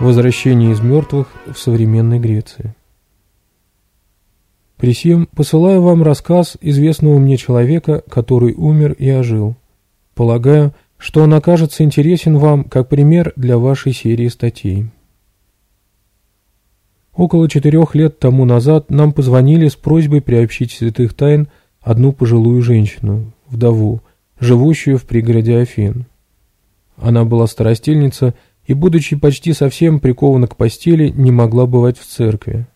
Возвращение из мертвых в современной Греции. При всем посылаю вам рассказ известного мне человека, который умер и ожил. Полагаю, что он окажется интересен вам как пример для вашей серии статей. Около четырех лет тому назад нам позвонили с просьбой приобщить святых тайн одну пожилую женщину, вдову, живущую в пригороде Афин. Она была старостельница и, будучи почти совсем прикована к постели, не могла бывать в церкви.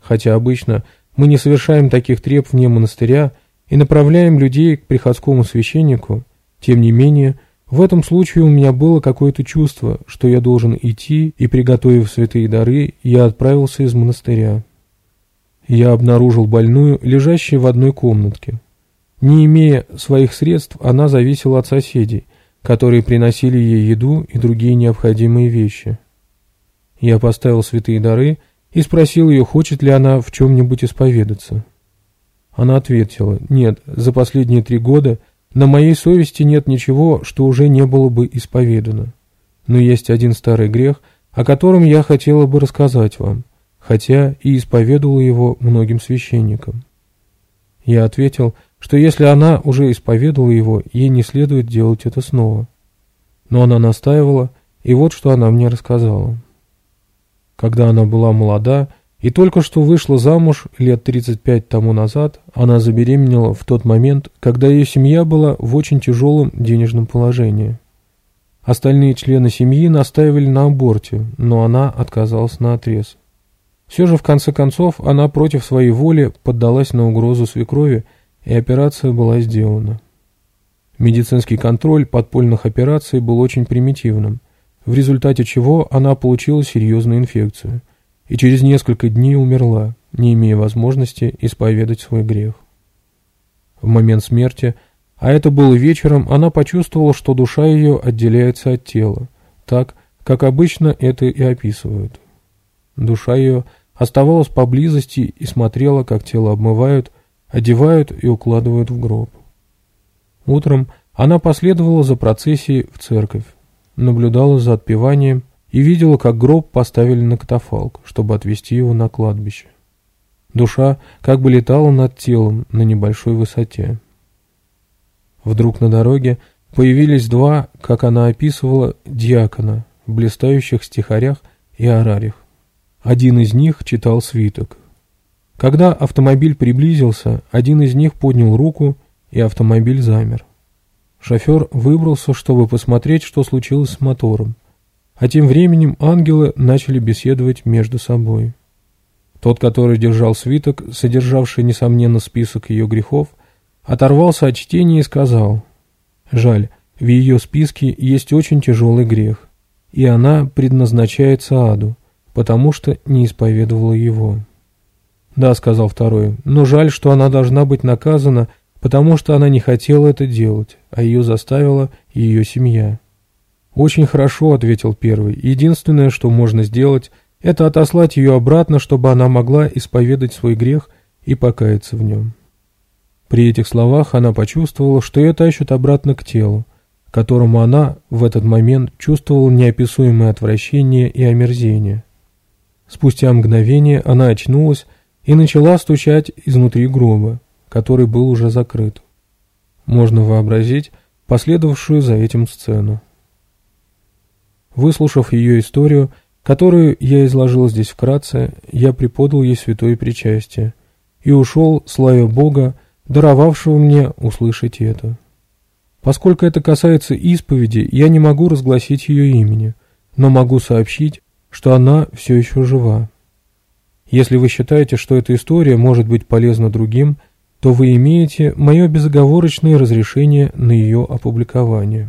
Хотя обычно мы не совершаем таких треп вне монастыря и направляем людей к приходскому священнику, тем не менее, в этом случае у меня было какое-то чувство, что я должен идти, и, приготовив святые дары, я отправился из монастыря. Я обнаружил больную, лежащую в одной комнатке. Не имея своих средств, она зависела от соседей – которые приносили ей еду и другие необходимые вещи. Я поставил святые дары и спросил ее, хочет ли она в чем-нибудь исповедаться. Она ответила, нет, за последние три года на моей совести нет ничего, что уже не было бы исповедано. Но есть один старый грех, о котором я хотела бы рассказать вам, хотя и исповедовала его многим священникам. Я ответил, что если она уже исповедовала его, ей не следует делать это снова. Но она настаивала, и вот что она мне рассказала. Когда она была молода и только что вышла замуж лет 35 тому назад, она забеременела в тот момент, когда ее семья была в очень тяжелом денежном положении. Остальные члены семьи настаивали на аборте, но она отказалась на отрез. Все же, в конце концов, она против своей воли поддалась на угрозу свекрови – и операция была сделана. Медицинский контроль подпольных операций был очень примитивным, в результате чего она получила серьезную инфекцию и через несколько дней умерла, не имея возможности исповедать свой грех. В момент смерти, а это было вечером, она почувствовала, что душа ее отделяется от тела, так, как обычно это и описывают. Душа ее оставалась поблизости и смотрела, как тело обмывают, одевают и укладывают в гроб. Утром она последовала за процессией в церковь, наблюдала за отпеванием и видела, как гроб поставили на катафалк, чтобы отвезти его на кладбище. Душа как бы летала над телом на небольшой высоте. Вдруг на дороге появились два, как она описывала, диакона в блистающих стихарях и арариях. Один из них читал свиток – когда автомобиль приблизился, один из них поднял руку, и автомобиль замер. Шофер выбрался, чтобы посмотреть, что случилось с мотором. А тем временем ангелы начали беседовать между собой. Тот, который держал свиток, содержавший, несомненно, список ее грехов, оторвался от чтения и сказал, «Жаль, в ее списке есть очень тяжелый грех, и она предназначается аду, потому что не исповедовала его». «Да», — сказал второй, — «но жаль, что она должна быть наказана, потому что она не хотела это делать, а ее заставила ее семья». «Очень хорошо», — ответил первый, — «единственное, что можно сделать, это отослать ее обратно, чтобы она могла исповедать свой грех и покаяться в нем». При этих словах она почувствовала, что ее тащат обратно к телу, которому она в этот момент чувствовала неописуемое отвращение и омерзение. Спустя мгновение она очнулась и начала стучать изнутри гроба, который был уже закрыт. Можно вообразить последовавшую за этим сцену. Выслушав ее историю, которую я изложил здесь вкратце, я преподал ей святое причастие и ушел, славя Бога, даровавшего мне услышать это. Поскольку это касается исповеди, я не могу разгласить ее имени, но могу сообщить, что она все еще жива. Если вы считаете, что эта история может быть полезна другим, то вы имеете мое безоговорочное разрешение на ее опубликование.